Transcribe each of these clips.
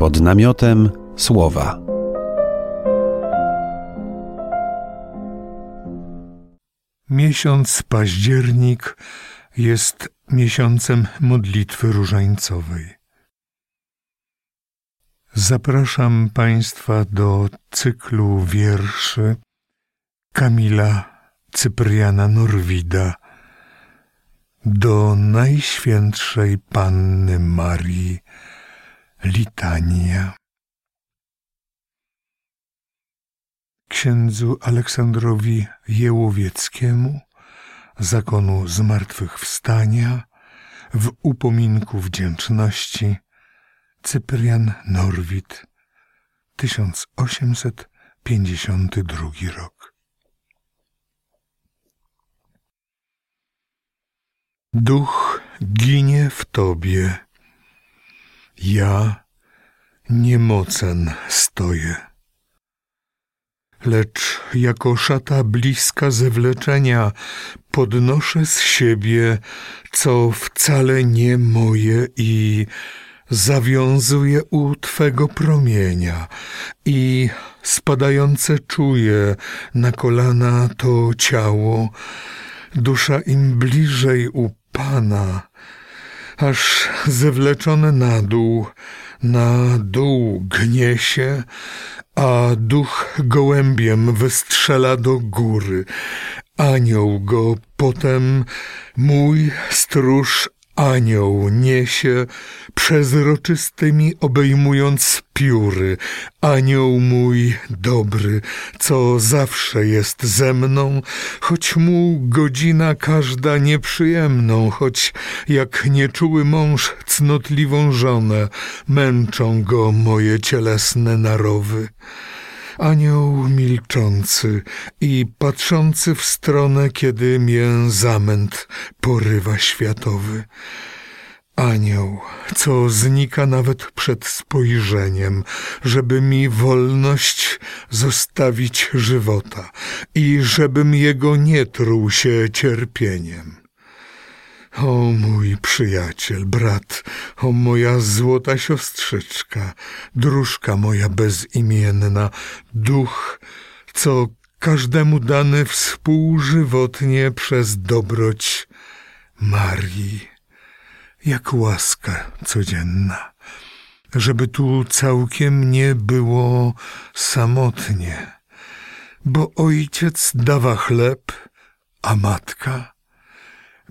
pod namiotem słowa. Miesiąc październik jest miesiącem modlitwy różańcowej. Zapraszam Państwa do cyklu wierszy Kamila Cypriana Norwida do Najświętszej Panny Marii Litania. Księdzu Aleksandrowi Jełowieckiemu zakonu zmartwychwstania w upominku wdzięczności Cyprian Norwid 1852 rok Duch ginie w Tobie, ja niemocen stoję. Lecz jako szata bliska zewleczenia podnoszę z siebie, co wcale nie moje i zawiązuję u Twego promienia i spadające czuję na kolana to ciało, dusza im bliżej u Pana, aż zewleczone na dół, na dół gnie się, a duch gołębiem wystrzela do góry. Anioł go potem, mój stróż anioł niesie, przezroczystymi obejmując pióry. Anioł mój dobry, co zawsze jest ze mną, choć mu godzina każda nieprzyjemną, choć jak nieczuły mąż cnotliwą żonę, męczą go moje cielesne narowy. Anioł milczący i patrzący w stronę, kiedy mię zamęt porywa światowy. Anioł, co znika nawet przed spojrzeniem, żeby mi wolność zostawić żywota i żebym jego nie truł się cierpieniem. O mój przyjaciel, brat, o moja złota siostrzyczka, dróżka moja bezimienna, duch, co każdemu dany współżywotnie przez dobroć Marii, jak łaska codzienna, żeby tu całkiem nie było samotnie, bo ojciec dawa chleb, a matka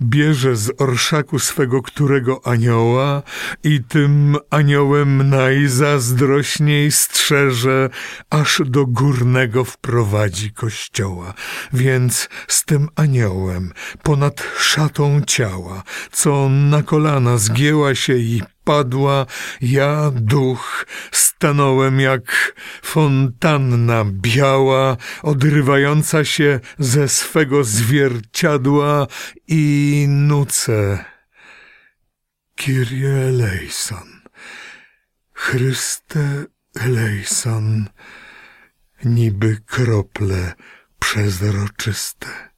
bierze z orszaku swego którego anioła i tym aniołem najzazdrośniej strzeże, aż do górnego wprowadzi kościoła. Więc z tym aniołem ponad szatą ciała, co na kolana zgięła się i padła, ja duch stanąłem jak fontanna biała, odrywająca się ze swego zwierciadła i nucę. Kyrie eleison, Chryste eleison, niby krople przezroczyste.